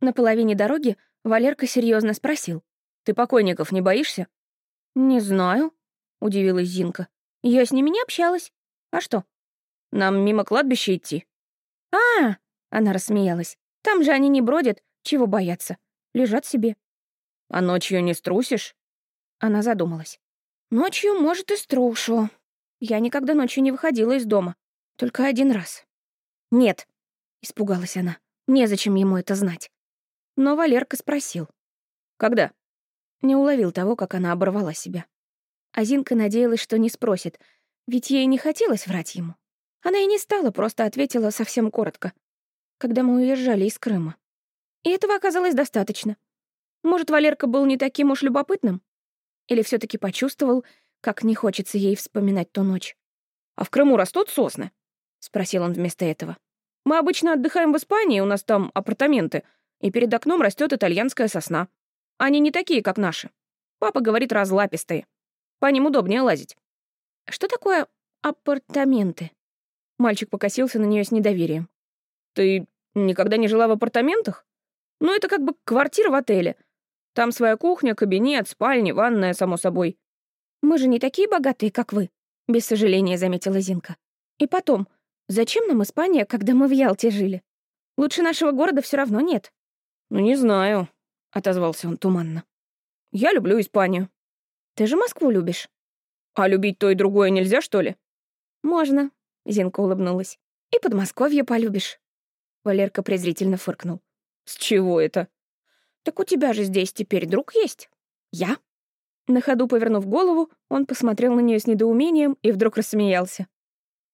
На половине дороги Валерка серьезно спросил. «Ты покойников не боишься?» «Не знаю», — удивилась Зинка. «Я с ними не общалась. А что?» «Нам мимо кладбища идти». «А, — она рассмеялась, — там же они не бродят, чего бояться. Лежат себе». «А ночью не струсишь?» Она задумалась. «Ночью, может, и струшу. Я никогда ночью не выходила из дома. Только один раз». «Нет», — испугалась она. «Незачем ему это знать». Но Валерка спросил. «Когда?» Не уловил того, как она оборвала себя. Азинка надеялась, что не спросит, ведь ей не хотелось врать ему. Она и не стала, просто ответила совсем коротко. Когда мы уезжали из Крыма. И этого оказалось достаточно. Может, Валерка был не таким уж любопытным? Или все таки почувствовал, как не хочется ей вспоминать ту ночь? «А в Крыму растут сосны?» — спросил он вместо этого. «Мы обычно отдыхаем в Испании, у нас там апартаменты, и перед окном растет итальянская сосна. Они не такие, как наши. Папа говорит, разлапистые. По ним удобнее лазить». «Что такое апартаменты?» Мальчик покосился на нее с недоверием. «Ты никогда не жила в апартаментах? Ну, это как бы квартира в отеле. Там своя кухня, кабинет, спальня, ванная, само собой». «Мы же не такие богатые, как вы», — без сожаления заметила Зинка. «И потом, зачем нам Испания, когда мы в Ялте жили? Лучше нашего города все равно нет». «Ну, не знаю», — отозвался он туманно. «Я люблю Испанию». «Ты же Москву любишь». «А любить то и другое нельзя, что ли?» «Можно», — Зинка улыбнулась. «И Подмосковье полюбишь». Валерка презрительно фыркнул. «С чего это?» «Так у тебя же здесь теперь друг есть». «Я?» На ходу повернув голову, он посмотрел на нее с недоумением и вдруг рассмеялся.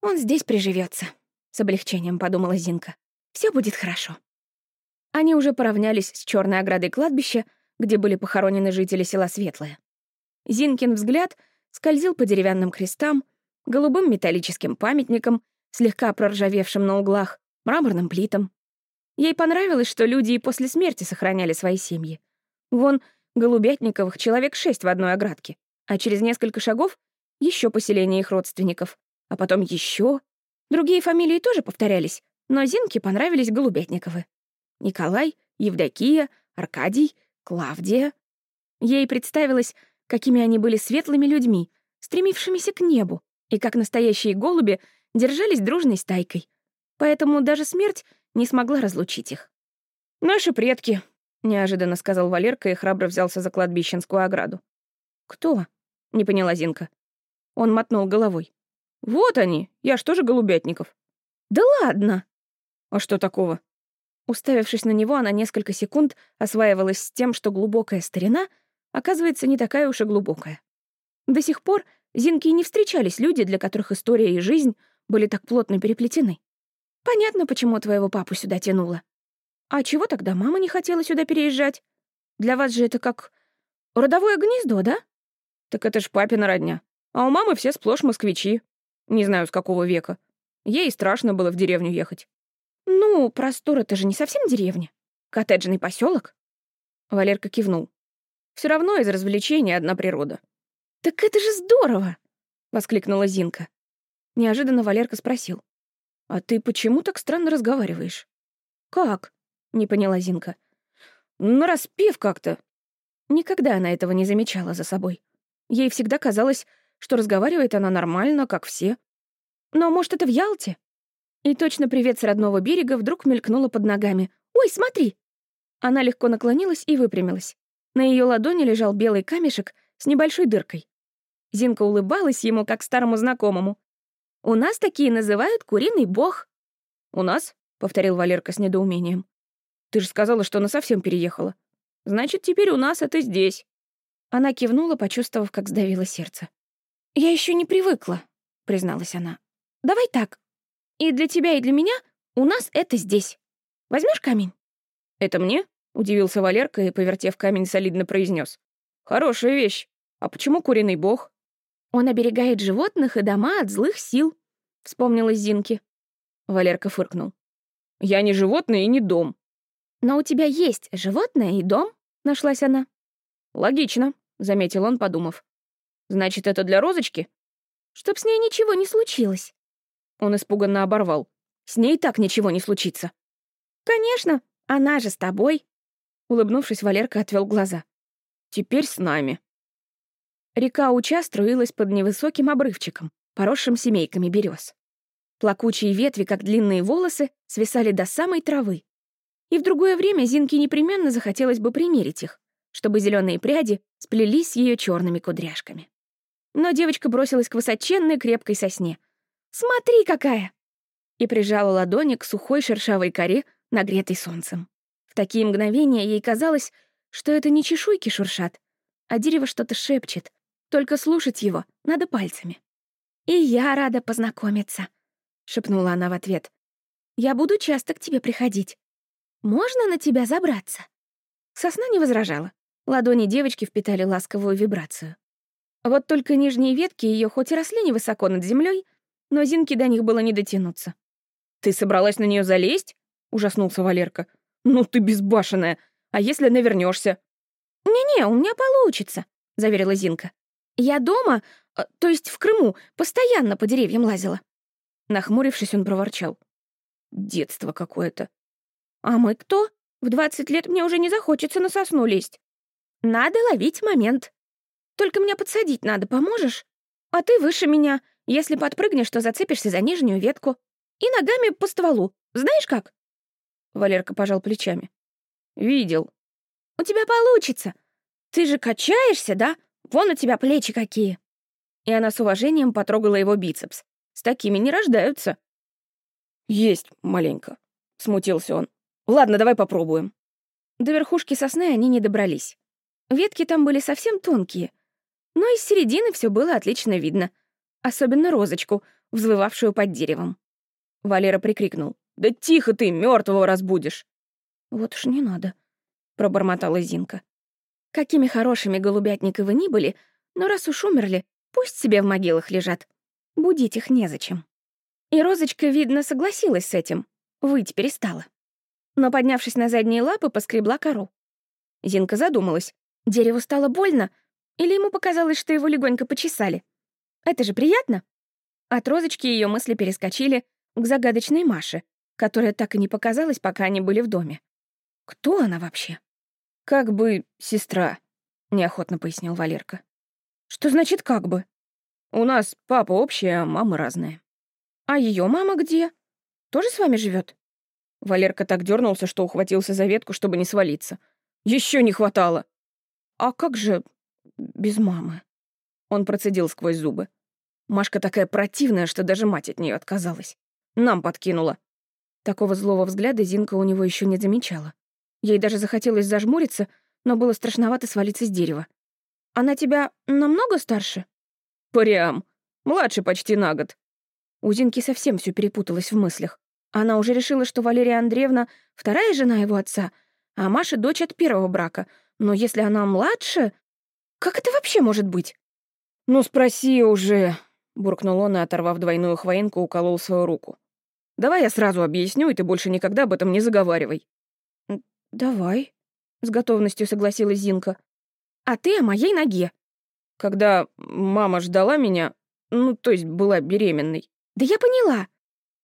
«Он здесь приживется, с облегчением подумала Зинка. Все будет хорошо». Они уже поравнялись с черной оградой кладбища, где были похоронены жители села Светлое. Зинкин взгляд скользил по деревянным крестам, голубым металлическим памятникам, слегка проржавевшим на углах, мраморным плитам. Ей понравилось, что люди и после смерти сохраняли свои семьи. Вон, Голубятниковых человек шесть в одной оградке, а через несколько шагов еще поселение их родственников, а потом еще. Другие фамилии тоже повторялись, но Зинке понравились Голубятниковы. Николай, Евдокия, Аркадий, Клавдия. Ей представилось, какими они были светлыми людьми, стремившимися к небу, и как настоящие голуби держались дружной стайкой. Поэтому даже смерть не смогла разлучить их. «Наши предки», — неожиданно сказал Валерка и храбро взялся за кладбищенскую ограду. «Кто?» — не поняла Зинка. Он мотнул головой. «Вот они, я ж тоже Голубятников». «Да ладно!» «А что такого?» Уставившись на него, она несколько секунд осваивалась с тем, что глубокая старина, оказывается, не такая уж и глубокая. До сих пор Зинке не встречались люди, для которых история и жизнь были так плотно переплетены. Понятно, почему твоего папу сюда тянуло. А чего тогда мама не хотела сюда переезжать? Для вас же это как родовое гнездо, да? Так это ж папина родня. А у мамы все сплошь москвичи. Не знаю, с какого века. Ей страшно было в деревню ехать. «Ну, простор — это же не совсем деревня. Коттеджный поселок. Валерка кивнул. Все равно из развлечений одна природа. «Так это же здорово!» — воскликнула Зинка. Неожиданно Валерка спросил. «А ты почему так странно разговариваешь?» «Как?» — не поняла Зинка. «На распев как-то». Никогда она этого не замечала за собой. Ей всегда казалось, что разговаривает она нормально, как все. Но, может, это в Ялте? И точно привет с родного берега вдруг мелькнула под ногами. «Ой, смотри!» Она легко наклонилась и выпрямилась. На ее ладони лежал белый камешек с небольшой дыркой. Зинка улыбалась ему, как старому знакомому. «У нас такие называют куриный бог». «У нас?» — повторил Валерка с недоумением. «Ты же сказала, что она совсем переехала. Значит, теперь у нас это здесь». Она кивнула, почувствовав, как сдавило сердце. «Я еще не привыкла», — призналась она. «Давай так, и для тебя, и для меня у нас это здесь. Возьмешь камень?» «Это мне?» — удивился Валерка и, повертев камень, солидно произнес. «Хорошая вещь. А почему куриный бог?» «Он оберегает животных и дома от злых сил», — вспомнилась Зинки. Валерка фыркнул. «Я не животное и не дом». «Но у тебя есть животное и дом?» — нашлась она. «Логично», — заметил он, подумав. «Значит, это для розочки?» «Чтоб с ней ничего не случилось». Он испуганно оборвал. «С ней так ничего не случится». «Конечно, она же с тобой». Улыбнувшись, Валерка отвел глаза. «Теперь с нами». Река Уча струилась под невысоким обрывчиком, поросшим семейками берез. Плакучие ветви, как длинные волосы, свисали до самой травы. И в другое время Зинке непременно захотелось бы примерить их, чтобы зеленые пряди сплелись с ее черными кудряшками. Но девочка бросилась к высоченной крепкой сосне. «Смотри, какая!» И прижала ладони к сухой шершавой коре, нагретой солнцем. В такие мгновения ей казалось, что это не чешуйки шуршат, а дерево что-то шепчет. Только слушать его надо пальцами. «И я рада познакомиться», — шепнула она в ответ. «Я буду часто к тебе приходить. Можно на тебя забраться?» Сосна не возражала. Ладони девочки впитали ласковую вибрацию. Вот только нижние ветки ее хоть и росли невысоко над землей, но Зинке до них было не дотянуться. «Ты собралась на нее залезть?» — ужаснулся Валерка. «Ну ты безбашенная! А если навернешься? «Не-не, у меня получится», — заверила Зинка. «Я дома, э, то есть в Крыму, постоянно по деревьям лазила». Нахмурившись, он проворчал. «Детство какое-то». «А мы кто? В двадцать лет мне уже не захочется на сосну лезть. Надо ловить момент. Только меня подсадить надо, поможешь? А ты выше меня. Если подпрыгнешь, то зацепишься за нижнюю ветку. И ногами по стволу. Знаешь как?» Валерка пожал плечами. «Видел». «У тебя получится. Ты же качаешься, да? Вон у тебя плечи какие». И она с уважением потрогала его бицепс. С такими не рождаются. «Есть маленько», — смутился он. «Ладно, давай попробуем». До верхушки сосны они не добрались. Ветки там были совсем тонкие, но из середины все было отлично видно. Особенно розочку, взвывавшую под деревом. Валера прикрикнул. «Да тихо ты, мертвого разбудишь!» «Вот уж не надо», — пробормотала Зинка. «Какими хорошими голубятники вы ни были, но раз уж умерли, пусть себе в могилах лежат. Будить их незачем». И Розочка, видно, согласилась с этим, выть перестала. Но, поднявшись на задние лапы, поскребла кору. Зинка задумалась, дереву стало больно, или ему показалось, что его легонько почесали. Это же приятно. От Розочки ее мысли перескочили к загадочной Маше, которая так и не показалась, пока они были в доме. Кто она вообще? «Как бы сестра», — неохотно пояснил Валерка. «Что значит «как бы»?» «У нас папа общий, а мама разная». «А ее мама где? Тоже с вами живет? Валерка так дернулся, что ухватился за ветку, чтобы не свалиться. Еще не хватало. «А как же без мамы?» Он процедил сквозь зубы. Машка такая противная, что даже мать от нее отказалась. Нам подкинула. Такого злого взгляда Зинка у него еще не замечала. Ей даже захотелось зажмуриться, но было страшновато свалиться с дерева. «Она тебя намного старше?» «Прям. Младше почти на год». У Зинки совсем все перепуталось в мыслях. Она уже решила, что Валерия Андреевна — вторая жена его отца, а Маша — дочь от первого брака. Но если она младше... Как это вообще может быть? «Ну, спроси уже», — буркнул он и, оторвав двойную хвоинку, уколол свою руку. «Давай я сразу объясню, и ты больше никогда об этом не заговаривай». «Давай», — с готовностью согласилась Зинка. «А ты о моей ноге». Когда мама ждала меня, ну, то есть была беременной. «Да я поняла».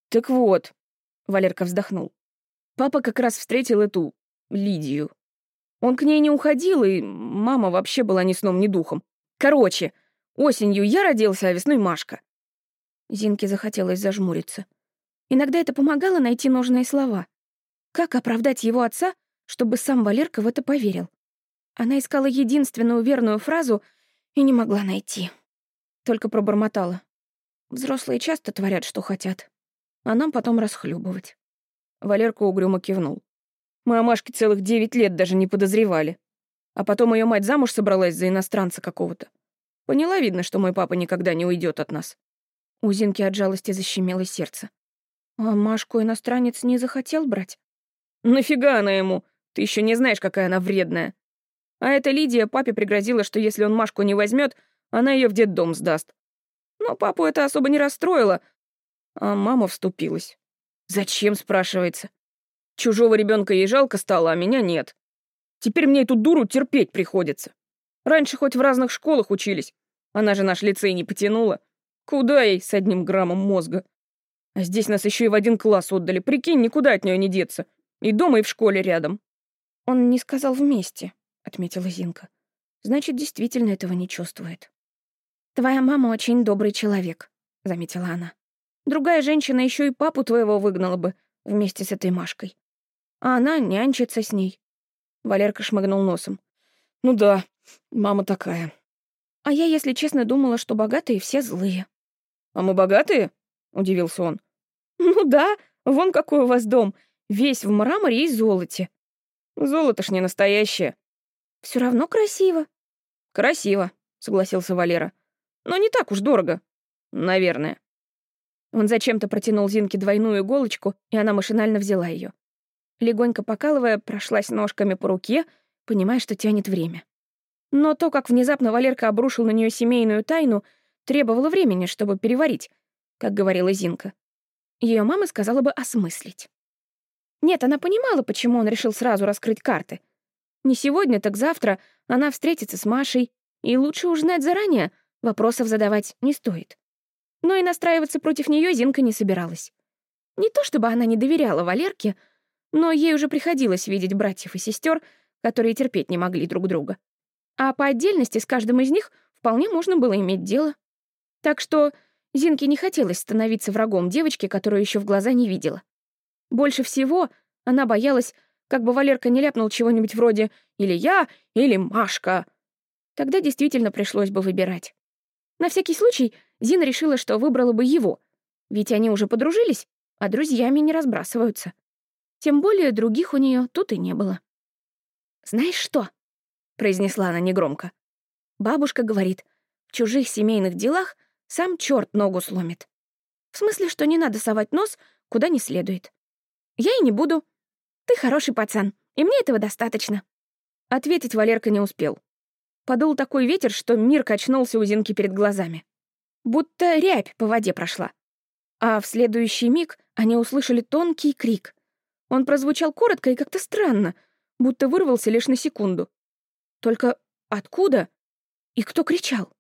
«Так вот», — Валерка вздохнул. «Папа как раз встретил эту Лидию. Он к ней не уходил, и мама вообще была ни сном, ни духом. Короче, осенью я родился, а весной Машка». Зинке захотелось зажмуриться. Иногда это помогало найти нужные слова. Как оправдать его отца, чтобы сам Валерка в это поверил. Она искала единственную верную фразу и не могла найти. Только пробормотала. Взрослые часто творят, что хотят, а нам потом расхлебывать. Валерка угрюмо кивнул. Мы о Машке целых девять лет даже не подозревали. А потом ее мать замуж собралась за иностранца какого-то. Поняла, видно, что мой папа никогда не уйдет от нас. У Зинки от жалости защемело сердце. А Машку иностранец не захотел брать? Нафига она ему? Ты еще не знаешь, какая она вредная. А эта Лидия папе пригрозила, что если он Машку не возьмет, она ее в детдом сдаст. Но папу это особо не расстроило, а мама вступилась. Зачем, спрашивается? Чужого ребенка ей жалко стало, а меня нет. Теперь мне эту дуру терпеть приходится. Раньше хоть в разных школах учились. Она же наш лицей не потянула. Куда ей с одним граммом мозга? А здесь нас еще и в один класс отдали. Прикинь, никуда от нее не деться. И дома, и в школе рядом. «Он не сказал вместе», — отметила Зинка. «Значит, действительно этого не чувствует». «Твоя мама очень добрый человек», — заметила она. «Другая женщина еще и папу твоего выгнала бы вместе с этой Машкой. А она нянчится с ней». Валерка шмыгнул носом. «Ну да, мама такая». «А я, если честно, думала, что богатые все злые». «А мы богатые?» — удивился он. «Ну да, вон какой у вас дом, весь в мраморе и золоте». «Золото ж не настоящее». Все равно красиво». «Красиво», — согласился Валера. «Но не так уж дорого. Наверное». Он зачем-то протянул Зинке двойную иголочку, и она машинально взяла ее. Легонько покалывая, прошлась ножками по руке, понимая, что тянет время. Но то, как внезапно Валерка обрушил на нее семейную тайну, требовало времени, чтобы переварить, как говорила Зинка. Ее мама сказала бы осмыслить. Нет, она понимала, почему он решил сразу раскрыть карты. Не сегодня, так завтра она встретится с Машей, и лучше уж знать заранее, вопросов задавать не стоит. Но и настраиваться против нее Зинка не собиралась. Не то чтобы она не доверяла Валерке, но ей уже приходилось видеть братьев и сестер, которые терпеть не могли друг друга. А по отдельности с каждым из них вполне можно было иметь дело. Так что Зинке не хотелось становиться врагом девочки, которую еще в глаза не видела. Больше всего она боялась, как бы Валерка не ляпнул чего-нибудь вроде «или я, или Машка». Тогда действительно пришлось бы выбирать. На всякий случай Зина решила, что выбрала бы его, ведь они уже подружились, а друзьями не разбрасываются. Тем более других у нее тут и не было. «Знаешь что?» — произнесла она негромко. Бабушка говорит, в чужих семейных делах сам черт ногу сломит. В смысле, что не надо совать нос, куда не следует. Я и не буду. Ты хороший пацан, и мне этого достаточно. Ответить Валерка не успел. Подул такой ветер, что мир качнулся у Зинки перед глазами. Будто рябь по воде прошла. А в следующий миг они услышали тонкий крик. Он прозвучал коротко и как-то странно, будто вырвался лишь на секунду. Только откуда? И кто кричал?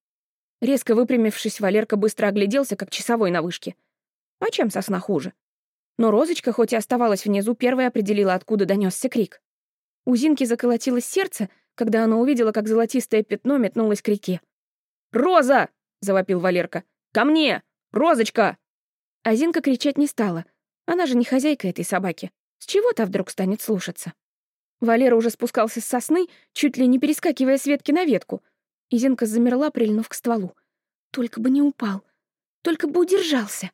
Резко выпрямившись, Валерка быстро огляделся, как часовой на вышке. А чем сосна хуже? Но Розочка, хоть и оставалась внизу, первой определила, откуда донесся крик. У Зинки заколотилось сердце, когда она увидела, как золотистое пятно метнулось к реке. «Роза!» — завопил Валерка. «Ко мне! Розочка!» А Зинка кричать не стала. Она же не хозяйка этой собаки. С чего-то вдруг станет слушаться. Валера уже спускался с сосны, чуть ли не перескакивая с ветки на ветку. И Зинка замерла, прильнув к стволу. Только бы не упал. Только бы удержался.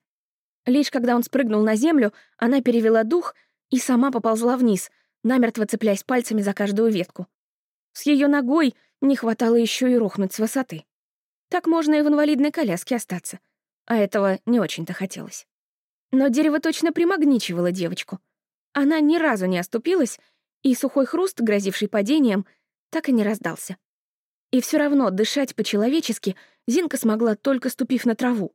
Лишь когда он спрыгнул на землю, она перевела дух и сама поползла вниз, намертво цепляясь пальцами за каждую ветку. С ее ногой не хватало еще и рухнуть с высоты. Так можно и в инвалидной коляске остаться. А этого не очень-то хотелось. Но дерево точно примагничивало девочку. Она ни разу не оступилась, и сухой хруст, грозивший падением, так и не раздался. И все равно дышать по-человечески Зинка смогла, только ступив на траву.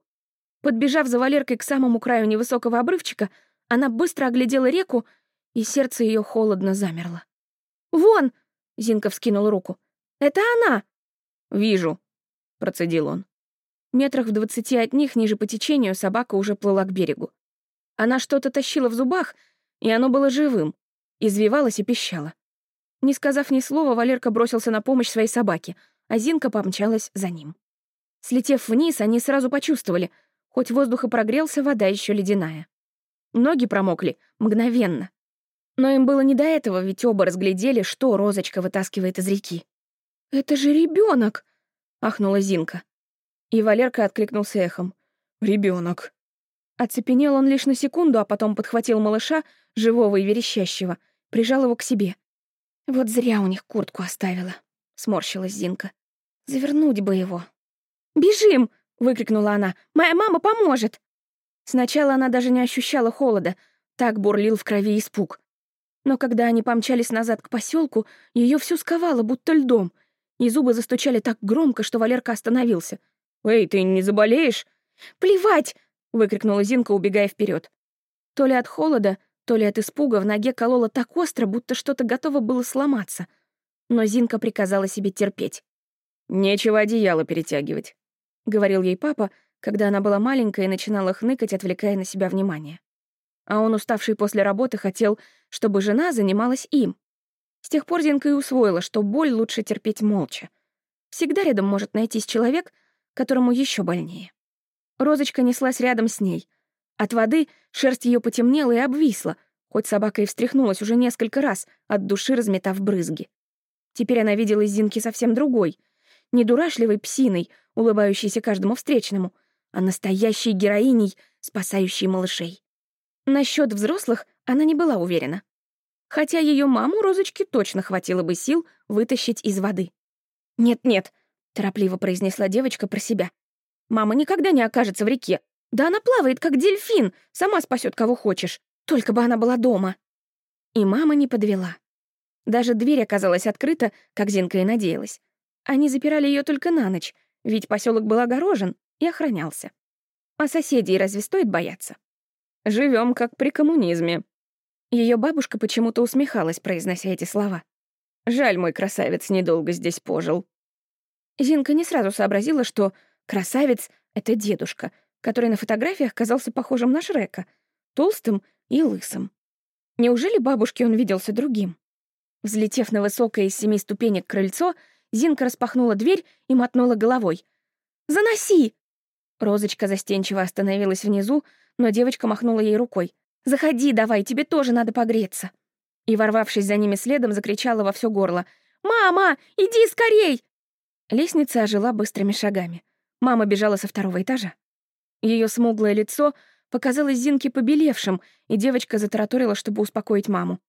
Подбежав за Валеркой к самому краю невысокого обрывчика, она быстро оглядела реку, и сердце ее холодно замерло. «Вон!» — Зинка вскинула руку. «Это она!» «Вижу», — процедил он. Метрах в двадцати от них, ниже по течению, собака уже плыла к берегу. Она что-то тащила в зубах, и оно было живым, извивалось и пищало. Не сказав ни слова, Валерка бросился на помощь своей собаке, а Зинка помчалась за ним. Слетев вниз, они сразу почувствовали, хоть воздух и прогрелся, вода еще ледяная. Ноги промокли мгновенно. Но им было не до этого, ведь оба разглядели, что розочка вытаскивает из реки. «Это же ребенок! ахнула Зинка. И Валерка откликнулся эхом. Ребенок. Оцепенел он лишь на секунду, а потом подхватил малыша, живого и верещащего, прижал его к себе. Вот зря у них куртку оставила, сморщилась Зинка. Завернуть бы его. «Бежим!» — выкрикнула она. «Моя мама поможет!» Сначала она даже не ощущала холода, так бурлил в крови испуг. Но когда они помчались назад к поселку, ее всю сковало, будто льдом, и зубы застучали так громко, что Валерка остановился. «Эй, ты не заболеешь?» «Плевать!» — выкрикнула Зинка, убегая вперед. То ли от холода, то ли от испуга в ноге кололо так остро, будто что-то готово было сломаться. Но Зинка приказала себе терпеть. «Нечего одеяло перетягивать», — говорил ей папа, когда она была маленькая и начинала хныкать, отвлекая на себя внимание. А он, уставший после работы, хотел, чтобы жена занималась им. С тех пор Зинка и усвоила, что боль лучше терпеть молча. Всегда рядом может найтись человек, которому еще больнее. Розочка неслась рядом с ней. От воды шерсть ее потемнела и обвисла, хоть собака и встряхнулась уже несколько раз, от души разметав брызги. Теперь она видела Зинки совсем другой, не дурашливой псиной, улыбающейся каждому встречному, а настоящей героиней, спасающей малышей. Насчет взрослых она не была уверена. Хотя ее маму Розочке точно хватило бы сил вытащить из воды. «Нет-нет», — торопливо произнесла девочка про себя. «Мама никогда не окажется в реке. Да она плавает, как дельфин, сама спасет кого хочешь. Только бы она была дома». И мама не подвела. Даже дверь оказалась открыта, как Зинка и надеялась. Они запирали ее только на ночь, ведь поселок был огорожен и охранялся. А соседей разве стоит бояться? Живем как при коммунизме. Ее бабушка почему-то усмехалась, произнося эти слова. Жаль, мой красавец недолго здесь пожил. Зинка не сразу сообразила, что красавец — это дедушка, который на фотографиях казался похожим на Шрека, толстым и лысым. Неужели бабушке он виделся другим? Взлетев на высокое из семи ступенек крыльцо, Зинка распахнула дверь и мотнула головой. «Заноси!» Розочка застенчиво остановилась внизу, но девочка махнула ей рукой. «Заходи давай, тебе тоже надо погреться!» И, ворвавшись за ними следом, закричала во все горло. «Мама, иди скорей!» Лестница ожила быстрыми шагами. Мама бежала со второго этажа. Ее смуглое лицо показалось Зинке побелевшим, и девочка затараторила, чтобы успокоить маму.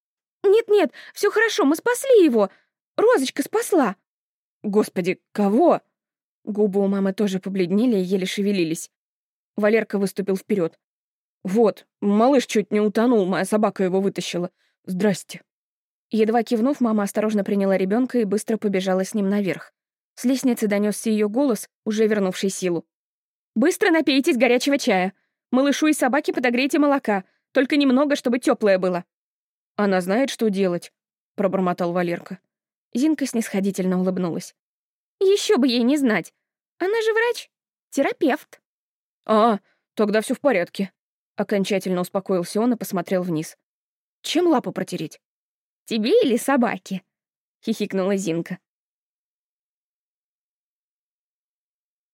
«Нет-нет, все хорошо, мы спасли его! Розочка спасла!» «Господи, кого?» Губы у мамы тоже побледнели и еле шевелились. Валерка выступил вперед. «Вот, малыш чуть не утонул, моя собака его вытащила. Здрасте». Едва кивнув, мама осторожно приняла ребенка и быстро побежала с ним наверх. С лестницы донесся ее голос, уже вернувший силу. «Быстро напейтесь горячего чая. Малышу и собаке подогрейте молока, только немного, чтобы теплое было». «Она знает, что делать», — пробормотал Валерка. Зинка снисходительно улыбнулась. Еще бы ей не знать. Она же врач, терапевт. «А, тогда все в порядке», — окончательно успокоился он и посмотрел вниз. «Чем лапу протереть?» «Тебе или собаке?» — хихикнула Зинка.